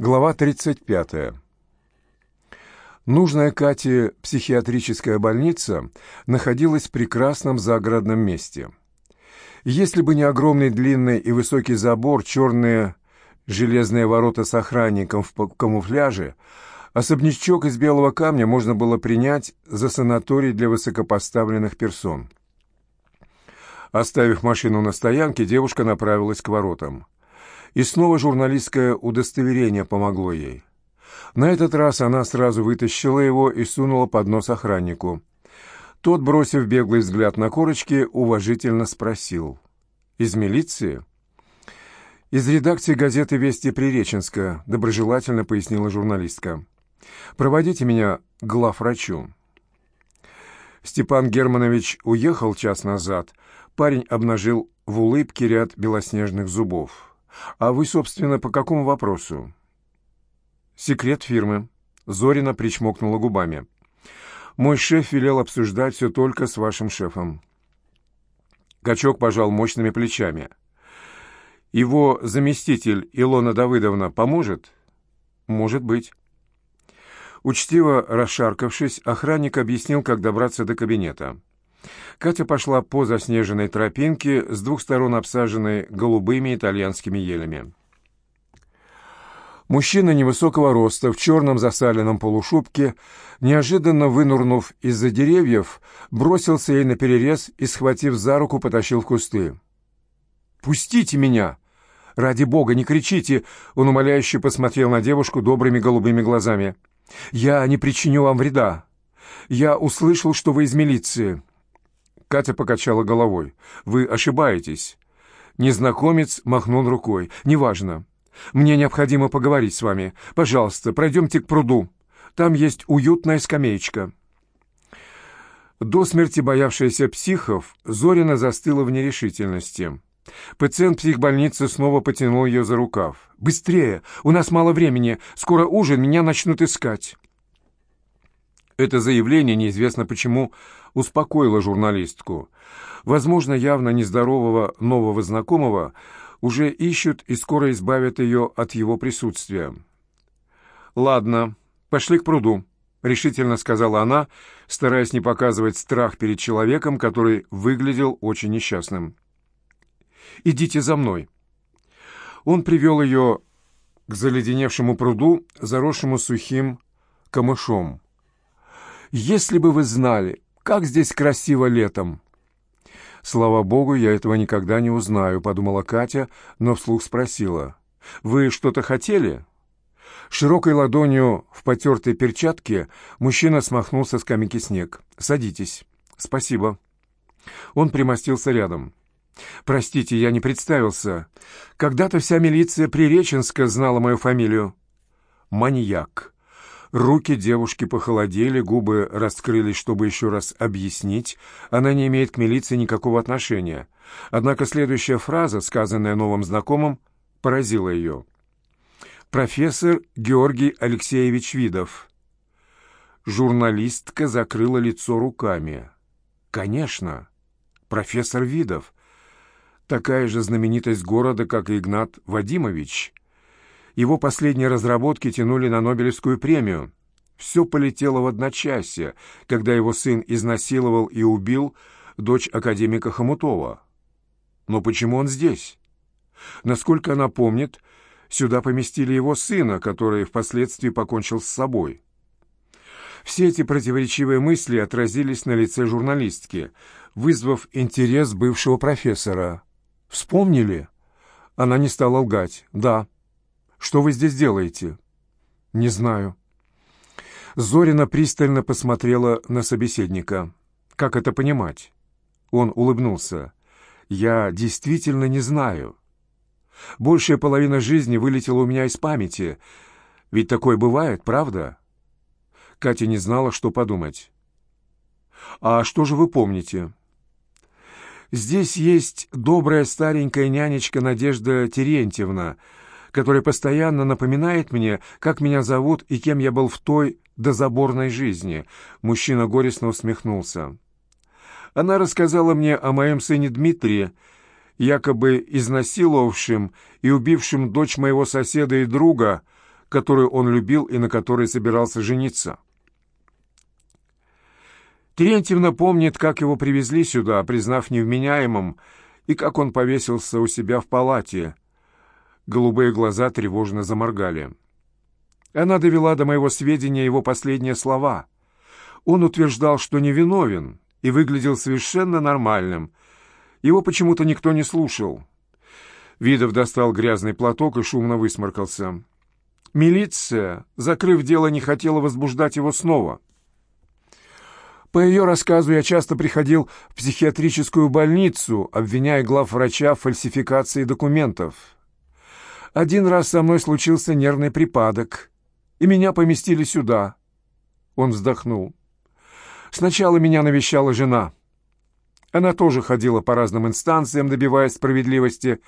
Глава 35. Нужная Кате психиатрическая больница находилась в прекрасном загородном месте. Если бы не огромный длинный и высокий забор, черные железные ворота с охранником в камуфляже, особнячок из белого камня можно было принять за санаторий для высокопоставленных персон. Оставив машину на стоянке, девушка направилась к воротам. И снова журналистское удостоверение помогло ей. На этот раз она сразу вытащила его и сунула под нос охраннику. Тот, бросив беглый взгляд на корочки, уважительно спросил. «Из милиции?» «Из редакции газеты «Вести Приреченска», — доброжелательно пояснила журналистка. «Проводите меня к главврачу». Степан Германович уехал час назад. Парень обнажил в улыбке ряд белоснежных зубов. «А вы, собственно, по какому вопросу?» «Секрет фирмы». Зорина причмокнула губами. «Мой шеф велел обсуждать все только с вашим шефом». Качок пожал мощными плечами. «Его заместитель Илона Давыдовна поможет?» «Может быть». Учтиво расшаркавшись, охранник объяснил, как добраться до кабинета. Катя пошла по заснеженной тропинке, с двух сторон обсаженной голубыми итальянскими елями. Мужчина невысокого роста, в черном засаленном полушубке, неожиданно вынурнув из-за деревьев, бросился ей наперерез и, схватив за руку, потащил в кусты. «Пустите меня! Ради бога, не кричите!» Он умоляюще посмотрел на девушку добрыми голубыми глазами. «Я не причиню вам вреда. Я услышал, что вы из милиции. Катя покачала головой. «Вы ошибаетесь». Незнакомец махнул рукой. «Неважно. Мне необходимо поговорить с вами. Пожалуйста, пройдемте к пруду. Там есть уютная скамеечка». До смерти боявшаяся психов, Зорина застыла в нерешительности. Пациент психбольницы снова потянул ее за рукав. «Быстрее! У нас мало времени. Скоро ужин, меня начнут искать». Это заявление, неизвестно почему, успокоило журналистку. Возможно, явно нездорового нового знакомого уже ищут и скоро избавят ее от его присутствия. «Ладно, пошли к пруду», — решительно сказала она, стараясь не показывать страх перед человеком, который выглядел очень несчастным. «Идите за мной». Он привел ее к заледеневшему пруду, заросшему сухим камышом. Если бы вы знали, как здесь красиво летом!» «Слава богу, я этого никогда не узнаю», — подумала Катя, но вслух спросила. «Вы что-то хотели?» Широкой ладонью в потертой перчатке мужчина смахнул со скамейки снег. «Садитесь». «Спасибо». Он примостился рядом. «Простите, я не представился. Когда-то вся милиция Приреченска знала мою фамилию». «Маньяк», Руки девушки похолодели, губы раскрылись, чтобы еще раз объяснить. Она не имеет к милиции никакого отношения. Однако следующая фраза, сказанная новым знакомым, поразила ее. «Профессор Георгий Алексеевич Видов». Журналистка закрыла лицо руками. «Конечно, профессор Видов. Такая же знаменитость города, как и Игнат Вадимович». Его последние разработки тянули на Нобелевскую премию. Все полетело в одночасье, когда его сын изнасиловал и убил дочь академика Хомутова. Но почему он здесь? Насколько она помнит, сюда поместили его сына, который впоследствии покончил с собой. Все эти противоречивые мысли отразились на лице журналистки, вызвав интерес бывшего профессора. «Вспомнили?» Она не стала лгать. «Да». Что вы здесь делаете?» «Не знаю». Зорина пристально посмотрела на собеседника. «Как это понимать?» Он улыбнулся. «Я действительно не знаю. Большая половина жизни вылетела у меня из памяти. Ведь такое бывает, правда?» Катя не знала, что подумать. «А что же вы помните?» «Здесь есть добрая старенькая нянечка Надежда Терентьевна», который постоянно напоминает мне, как меня зовут и кем я был в той дозаборной жизни. Мужчина горестно усмехнулся. Она рассказала мне о моем сыне Дмитрии, якобы изнасиловавшем и убившем дочь моего соседа и друга, которую он любил и на которой собирался жениться. Терентьевна помнит, как его привезли сюда, признав невменяемым, и как он повесился у себя в палате. Голубые глаза тревожно заморгали. Она довела до моего сведения его последние слова. Он утверждал, что невиновен, и выглядел совершенно нормальным. Его почему-то никто не слушал. Видов достал грязный платок и шумно высморкался. Милиция, закрыв дело, не хотела возбуждать его снова. По ее рассказу я часто приходил в психиатрическую больницу, обвиняя главврача в фальсификации документов. Один раз со мной случился нервный припадок, и меня поместили сюда. Он вздохнул. Сначала меня навещала жена. Она тоже ходила по разным инстанциям, добиваясь справедливости,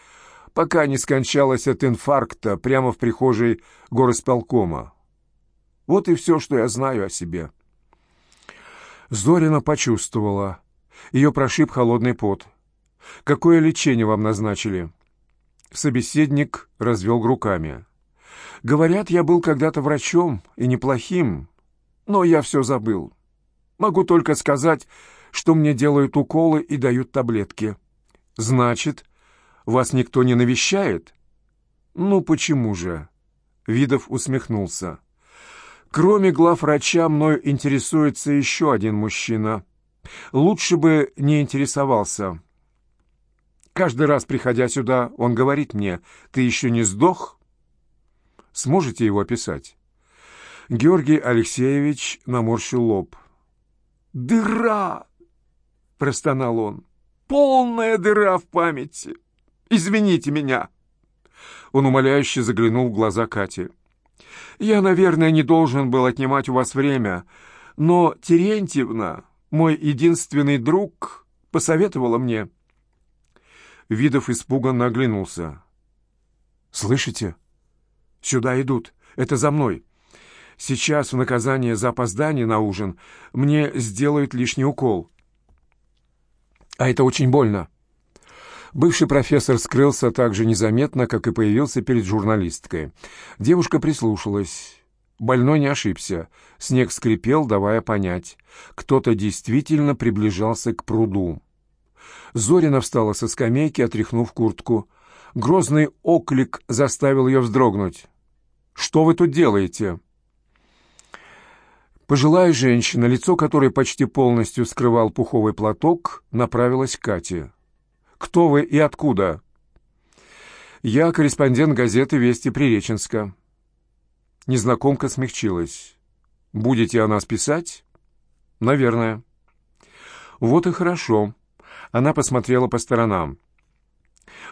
пока не скончалась от инфаркта прямо в прихожей горосполкома. Вот и все, что я знаю о себе. Зорина почувствовала. Ее прошиб холодный пот. «Какое лечение вам назначили?» Собеседник развел руками. «Говорят, я был когда-то врачом, и неплохим, но я все забыл. Могу только сказать, что мне делают уколы и дают таблетки». «Значит, вас никто не навещает?» «Ну, почему же?» Видов усмехнулся. Кроме главврача, мною интересуется еще один мужчина. Лучше бы не интересовался. Каждый раз, приходя сюда, он говорит мне, «Ты еще не сдох?» Сможете его описать? Георгий Алексеевич наморщил лоб. «Дыра!» — простонал он. «Полная дыра в памяти! Извините меня!» Он умоляюще заглянул в глаза Кати. Я, наверное, не должен был отнимать у вас время, но Терентьевна, мой единственный друг, посоветовала мне». Видов испуганно оглянулся. «Слышите? Сюда идут. Это за мной. Сейчас в наказание за опоздание на ужин мне сделают лишний укол. А это очень больно». Бывший профессор скрылся так же незаметно, как и появился перед журналисткой. Девушка прислушалась. Больной не ошибся. Снег скрипел, давая понять. Кто-то действительно приближался к пруду. Зорина встала со скамейки, отряхнув куртку. Грозный оклик заставил ее вздрогнуть. «Что вы тут делаете?» Пожилая женщина, лицо которой почти полностью скрывал пуховый платок, направилась к Кате. Кто вы и откуда?» «Я корреспондент газеты «Вести Приреченска». Незнакомка смягчилась. «Будете о нас писать?» «Наверное». «Вот и хорошо». Она посмотрела по сторонам.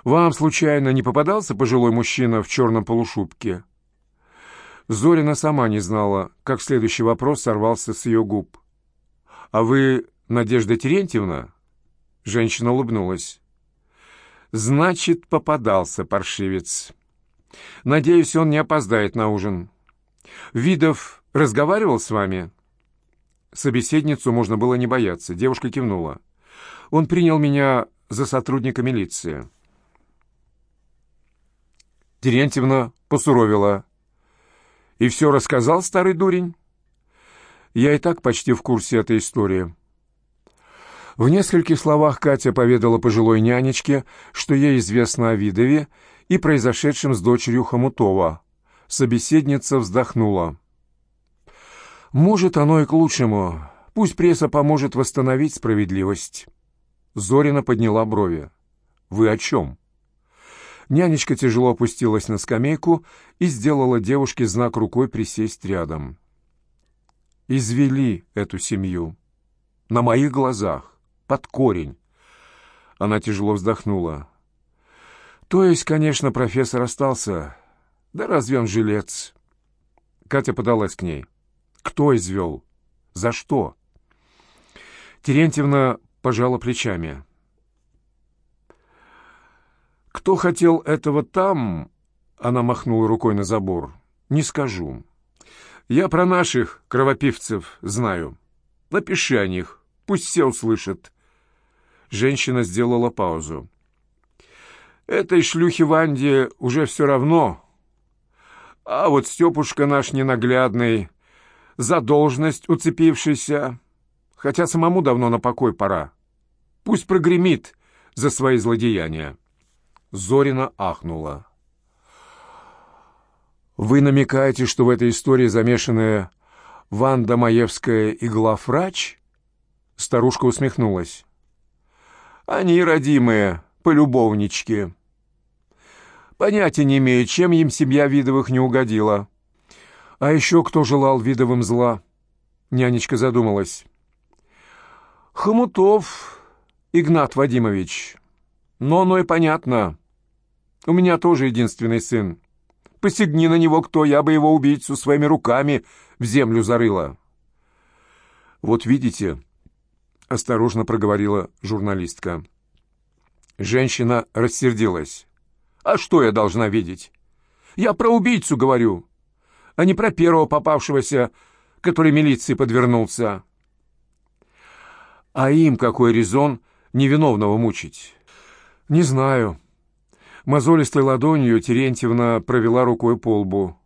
«Вам, случайно, не попадался пожилой мужчина в черном полушубке?» Зорина сама не знала, как следующий вопрос сорвался с ее губ. «А вы Надежда Терентьевна?» Женщина улыбнулась. Значит, попадался паршивец. Надеюсь, он не опоздает на ужин. Видов разговаривал с вами? Собеседницу можно было не бояться. Девушка кивнула. Он принял меня за сотрудника милиции. Терентьевна посуровила. «И все рассказал старый дурень?» «Я и так почти в курсе этой истории». В нескольких словах Катя поведала пожилой нянечке, что ей известно о Видове и произошедшем с дочерью Хомутова. Собеседница вздохнула. «Может, оно и к лучшему. Пусть пресса поможет восстановить справедливость». Зорина подняла брови. «Вы о чем?» Нянечка тяжело опустилась на скамейку и сделала девушке знак рукой присесть рядом. «Извели эту семью. На моих глазах под корень. Она тяжело вздохнула. То есть, конечно, профессор остался. Да разве он жилец? Катя подалась к ней. Кто извел? За что? Терентьевна пожала плечами. Кто хотел этого там, она махнула рукой на забор, не скажу. Я про наших кровопивцев знаю. Напиши о них, пусть все услышат. Женщина сделала паузу. «Этой шлюхе Ванде уже все равно. А вот Степушка наш ненаглядный, за должность уцепившийся, хотя самому давно на покой пора. Пусть прогремит за свои злодеяния. Зорина ахнула. «Вы намекаете, что в этой истории замешаны Ванда Маевская и главврач?» Старушка усмехнулась. «Они, родимые, полюбовнички. Понятия не имею, чем им семья Видовых не угодила. А еще кто желал Видовым зла?» Нянечка задумалась. «Хомутов Игнат Вадимович. Но оно и понятно. У меня тоже единственный сын. Посягни на него кто, я бы его убийцу своими руками в землю зарыла». «Вот видите», — осторожно проговорила журналистка. Женщина рассердилась. «А что я должна видеть? Я про убийцу говорю, а не про первого попавшегося, который милиции подвернулся». «А им какой резон невиновного мучить?» «Не знаю». Мозолистой ладонью Терентьевна провела рукой по лбу.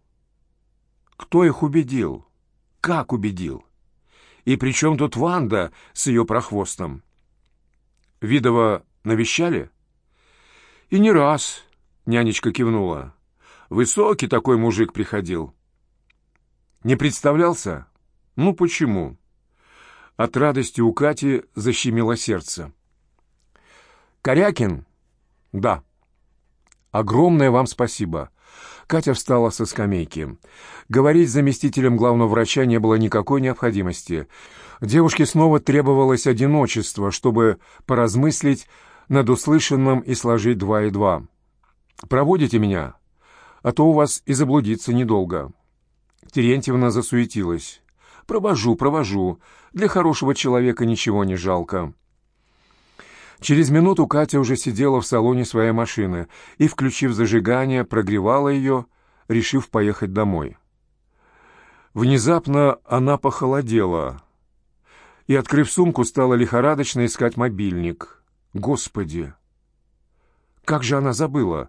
«Кто их убедил? Как убедил? И при чем тут Ванда с ее прохвостом?» «Видова навещали?» «И не раз», — нянечка кивнула. «Высокий такой мужик приходил». «Не представлялся? Ну почему?» От радости у Кати защемило сердце. «Корякин?» «Да». «Огромное вам спасибо». Катя встала со скамейки. Говорить с заместителем главного врача не было никакой необходимости. Девушке снова требовалось одиночество, чтобы поразмыслить над услышанным и сложить два и два. «Проводите меня, а то у вас и заблудиться недолго». Терентьевна засуетилась. «Провожу, провожу. Для хорошего человека ничего не жалко». Через минуту Катя уже сидела в салоне своей машины и, включив зажигание, прогревала ее, решив поехать домой. Внезапно она похолодела и, открыв сумку, стала лихорадочно искать мобильник. Господи! Как же она забыла!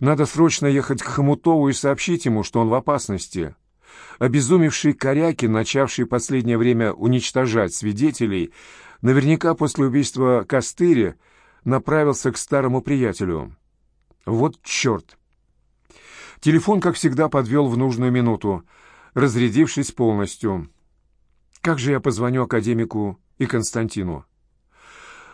Надо срочно ехать к Хомутову и сообщить ему, что он в опасности. Обезумевший Корякин, начавший последнее время уничтожать свидетелей, наверняка после убийства Костыри направился к старому приятелю. Вот черт! Телефон, как всегда, подвел в нужную минуту, разрядившись полностью. Как же я позвоню академику и Константину?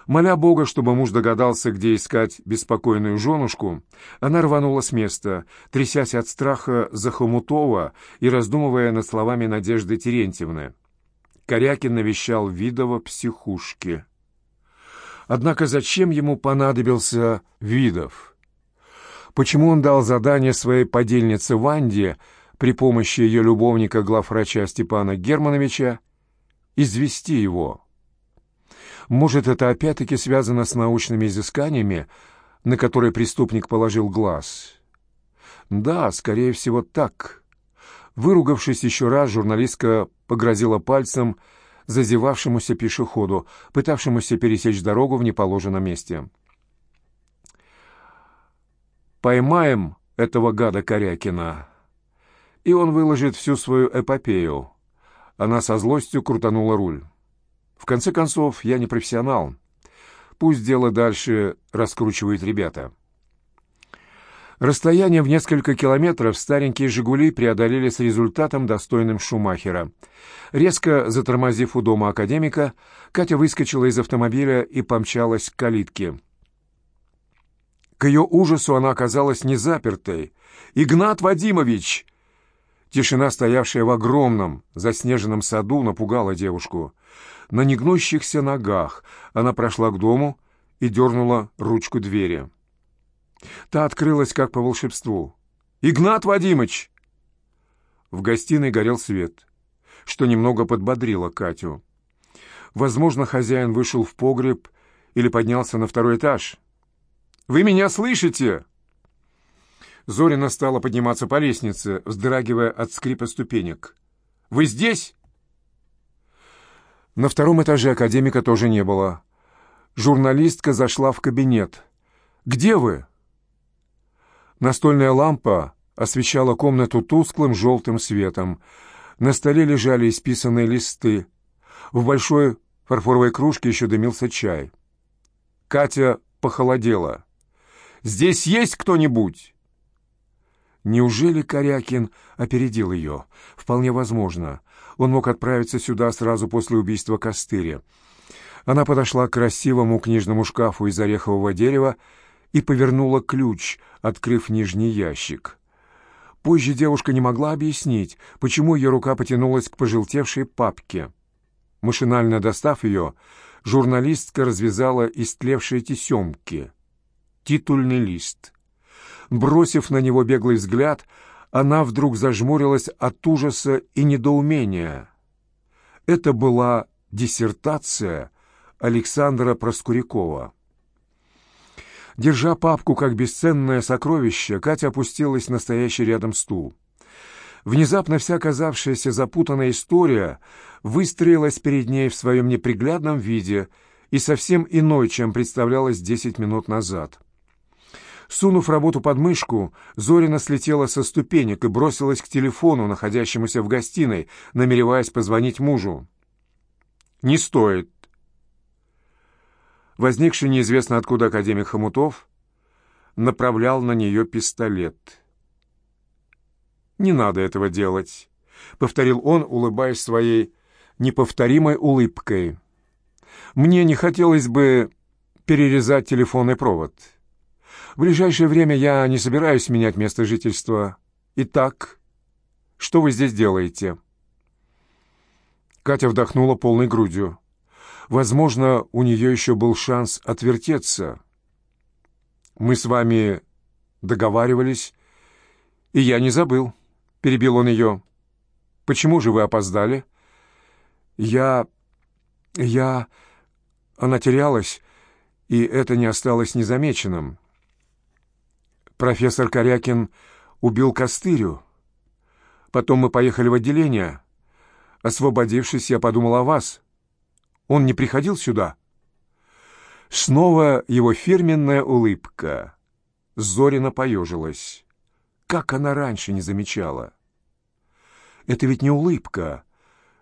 Моля Бога, чтобы муж догадался, где искать беспокойную женушку, она рванула с места, трясясь от страха за Хомутова и раздумывая над словами Надежды Терентьевны. Корякин навещал Видова психушки. Однако зачем ему понадобился Видов? Почему он дал задание своей подельнице Ванде при помощи ее любовника главврача Степана Германовича извести его? Может, это опять-таки связано с научными изысканиями, на которые преступник положил глаз? Да, скорее всего, так. Выругавшись еще раз, журналистка погрозила пальцем зазевавшемуся пешеходу, пытавшемуся пересечь дорогу в неположенном месте. «Поймаем этого гада Корякина, и он выложит всю свою эпопею». Она со злостью крутанула руль. В конце концов, я не профессионал. Пусть дело дальше раскручивают ребята. Расстояние в несколько километров старенькие «Жигули» преодолели с результатом, достойным Шумахера. Резко затормозив у дома академика, Катя выскочила из автомобиля и помчалась к калитке. К ее ужасу она оказалась не запертой. «Игнат Вадимович!» Тишина, стоявшая в огромном заснеженном саду, напугала девушку. На негнущихся ногах она прошла к дому и дернула ручку двери. Та открылась как по волшебству. «Игнат Вадимыч!» В гостиной горел свет, что немного подбодрило Катю. Возможно, хозяин вышел в погреб или поднялся на второй этаж. «Вы меня слышите?» Зорина стала подниматься по лестнице, вздрагивая от скрипа ступенек. «Вы здесь?» На втором этаже академика тоже не было. Журналистка зашла в кабинет. «Где вы?» Настольная лампа освещала комнату тусклым желтым светом. На столе лежали исписанные листы. В большой фарфоровой кружке еще дымился чай. Катя похолодела. «Здесь есть кто-нибудь?» Неужели Корякин опередил ее? Вполне возможно. Он мог отправиться сюда сразу после убийства Костыря. Она подошла к красивому книжному шкафу из орехового дерева и повернула ключ, открыв нижний ящик. Позже девушка не могла объяснить, почему ее рука потянулась к пожелтевшей папке. Машинально достав ее, журналистка развязала истлевшие тесемки. Титульный лист. Бросив на него беглый взгляд, она вдруг зажмурилась от ужаса и недоумения. Это была диссертация Александра Проскурякова. Держа папку как бесценное сокровище, Катя опустилась на стоящий рядом стул. Внезапно вся казавшаяся запутанная история выстроилась перед ней в своем неприглядном виде и совсем иной, чем представлялась десять минут назад. Сунув работу под мышку, Зорина слетела со ступенек и бросилась к телефону, находящемуся в гостиной, намереваясь позвонить мужу. «Не стоит», возникший неизвестно откуда академик Хомутов направлял на нее пистолет. «Не надо этого делать», — повторил он, улыбаясь своей неповторимой улыбкой. «Мне не хотелось бы перерезать телефонный провод. В ближайшее время я не собираюсь менять место жительства. Итак, что вы здесь делаете?» Катя вдохнула полной грудью. Возможно, у нее еще был шанс отвертеться. «Мы с вами договаривались, и я не забыл», — перебил он ее. «Почему же вы опоздали?» «Я... я...» Она терялась, и это не осталось незамеченным. Профессор Корякин убил Костырю. Потом мы поехали в отделение. Освободившись, я подумал о вас. Он не приходил сюда?» Снова его фирменная улыбка. Зорина поежилась. Как она раньше не замечала? Это ведь не улыбка.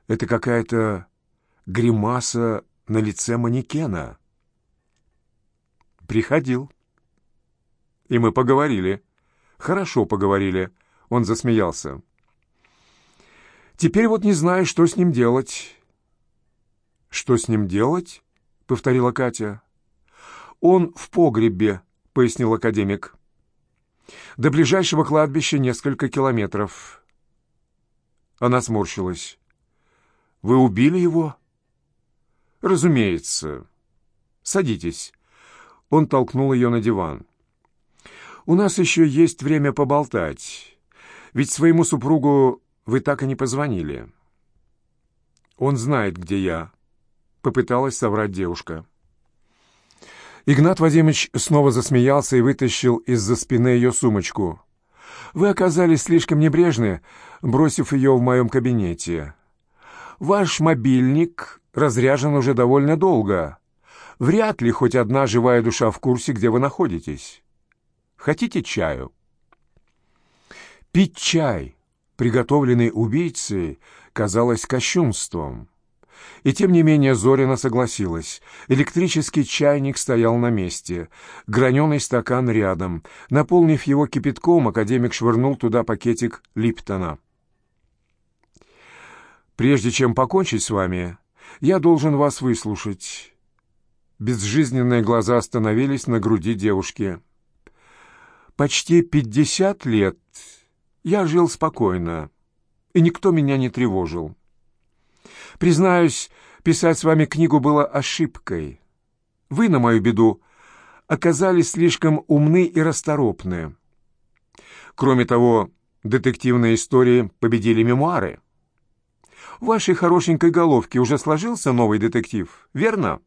Это какая-то гримаса на лице манекена. Приходил. И мы поговорили. Хорошо поговорили. Он засмеялся. Теперь вот не знаю, что с ним делать. «Что с ним делать?» — повторила Катя. «Он в погребе», — пояснил академик. «До ближайшего кладбища несколько километров». Она сморщилась. «Вы убили его?» «Разумеется. Садитесь». Он толкнул ее на диван. «У нас еще есть время поболтать. Ведь своему супругу вы так и не позвонили». «Он знает, где я», попыталась соврать девушка. Игнат Вадимович снова засмеялся и вытащил из-за спины ее сумочку. «Вы оказались слишком небрежны, бросив ее в моем кабинете. Ваш мобильник разряжен уже довольно долго. Вряд ли хоть одна живая душа в курсе, где вы находитесь. Хотите чаю?» Пить чай, приготовленный убийцей, казалось кощунством. И тем не менее Зорина согласилась. Электрический чайник стоял на месте, граненый стакан рядом. Наполнив его кипятком, академик швырнул туда пакетик Липтона. «Прежде чем покончить с вами, я должен вас выслушать». Безжизненные глаза остановились на груди девушки. «Почти пятьдесят лет я жил спокойно, и никто меня не тревожил». Признаюсь, писать с вами книгу было ошибкой. Вы, на мою беду, оказались слишком умны и расторопны. Кроме того, детективные истории победили мемуары. В вашей хорошенькой головке уже сложился новый детектив, верно?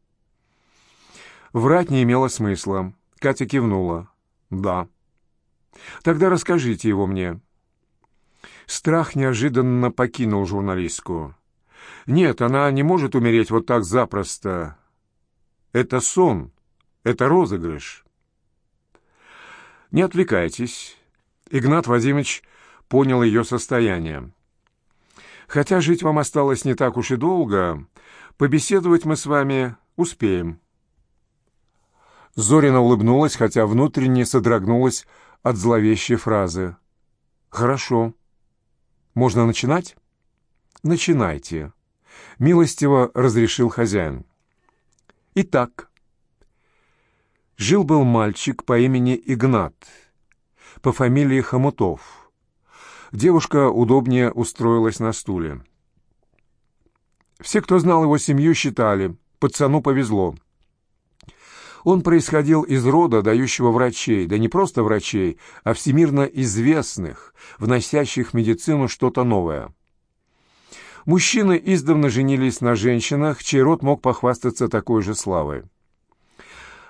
Врать не имело смысла. Катя кивнула. «Да». «Тогда расскажите его мне». Страх неожиданно покинул журналистку. Нет, она не может умереть вот так запросто. Это сон, это розыгрыш. Не отвлекайтесь. Игнат Вадимович понял ее состояние. «Хотя жить вам осталось не так уж и долго, побеседовать мы с вами успеем». Зорина улыбнулась, хотя внутренне содрогнулась от зловещей фразы. «Хорошо. Можно начинать?» «Начинайте», — милостиво разрешил хозяин. «Итак, жил-был мальчик по имени Игнат, по фамилии Хомутов. Девушка удобнее устроилась на стуле. Все, кто знал его семью, считали, пацану повезло». Он происходил из рода, дающего врачей, да не просто врачей, а всемирно известных, вносящих в медицину что-то новое. Мужчины издавна женились на женщинах, чей род мог похвастаться такой же славой.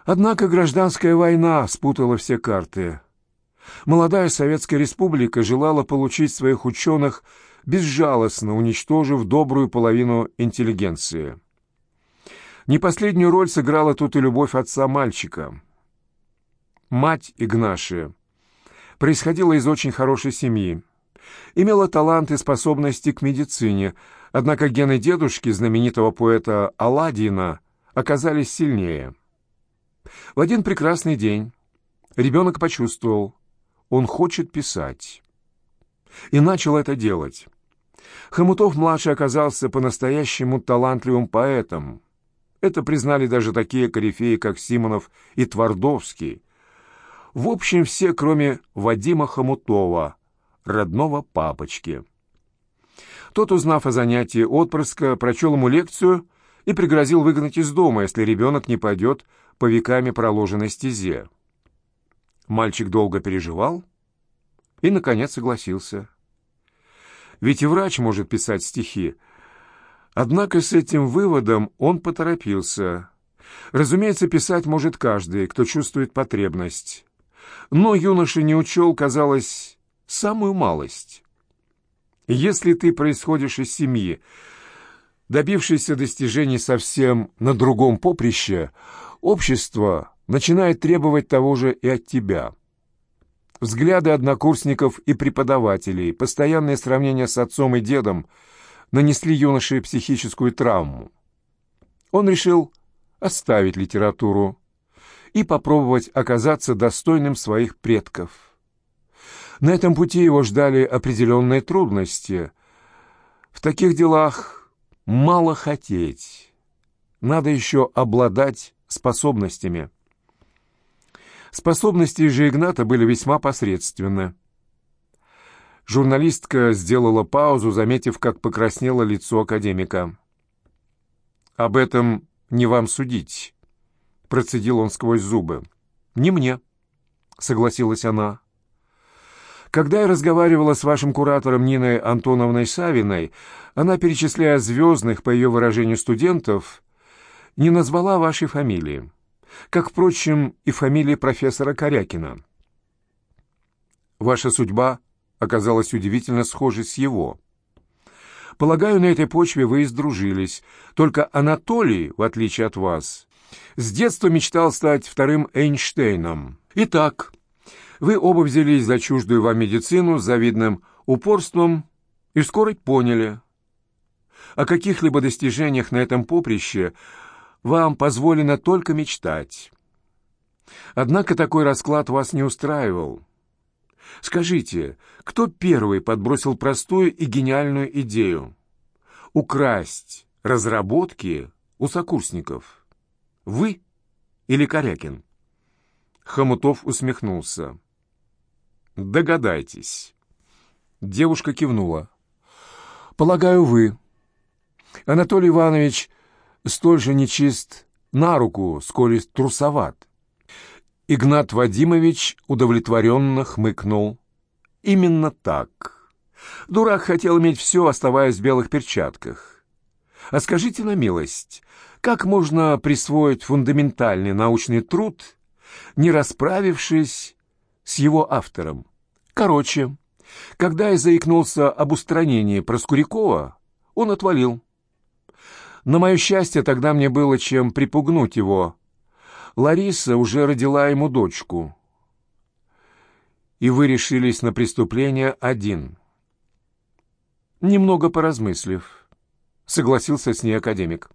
Однако гражданская война спутала все карты. Молодая Советская Республика желала получить своих ученых, безжалостно уничтожив добрую половину интеллигенции. Не последнюю роль сыграла тут и любовь отца мальчика. Мать Игнашия происходила из очень хорошей семьи, имела талант и способности к медицине, однако гены дедушки, знаменитого поэта Аладдина, оказались сильнее. В один прекрасный день ребенок почувствовал, он хочет писать. И начал это делать. Хомутов-младший оказался по-настоящему талантливым поэтом, это признали даже такие корифеи, как Симонов и Твардовский. В общем, все, кроме Вадима Хомутова, родного папочки. Тот, узнав о занятии отпрыска, прочел ему лекцию и пригрозил выгнать из дома, если ребенок не пойдет по веками проложенной стезе. Мальчик долго переживал и, наконец, согласился. Ведь и врач может писать стихи, Однако с этим выводом он поторопился. Разумеется, писать может каждый, кто чувствует потребность. Но юноша не учел, казалось, самую малость. Если ты происходишь из семьи, добившейся достижений совсем на другом поприще, общество начинает требовать того же и от тебя. Взгляды однокурсников и преподавателей, постоянное сравнение с отцом и дедом — нанесли юноше психическую травму. Он решил оставить литературу и попробовать оказаться достойным своих предков. На этом пути его ждали определенные трудности. В таких делах мало хотеть. Надо еще обладать способностями. Способности же Игната были весьма посредственны. Журналистка сделала паузу, заметив, как покраснело лицо академика. «Об этом не вам судить», — процедил он сквозь зубы. «Не мне», — согласилась она. «Когда я разговаривала с вашим куратором Ниной Антоновной Савиной, она, перечисляя звездных, по ее выражению, студентов, не назвала вашей фамилии, как, впрочем, и фамилии профессора Корякина. Ваша судьба оказалась удивительно схожей с его. Полагаю, на этой почве вы и сдружились. Только Анатолий, в отличие от вас, с детства мечтал стать вторым Эйнштейном. Итак, вы оба взялись за чуждую вам медицину с завидным упорством и скоро поняли. О каких-либо достижениях на этом поприще вам позволено только мечтать. Однако такой расклад вас не устраивал. Скажите, кто первый подбросил простую и гениальную идею? Украсть разработки у сокурсников? Вы или Корякин? Хомутов усмехнулся. Догадайтесь. Девушка кивнула. Полагаю, вы. Анатолий Иванович столь же нечист на руку, сколь трусоват. Игнат Вадимович удовлетворенно хмыкнул. «Именно так. Дурак хотел иметь все, оставаясь в белых перчатках. А скажите на милость, как можно присвоить фундаментальный научный труд, не расправившись с его автором? Короче, когда я заикнулся об устранении Проскурякова, он отвалил. На мое счастье, тогда мне было чем припугнуть его, Лариса уже родила ему дочку. и вы решились на преступление один. Немного поразмыслив, согласился с ней академик.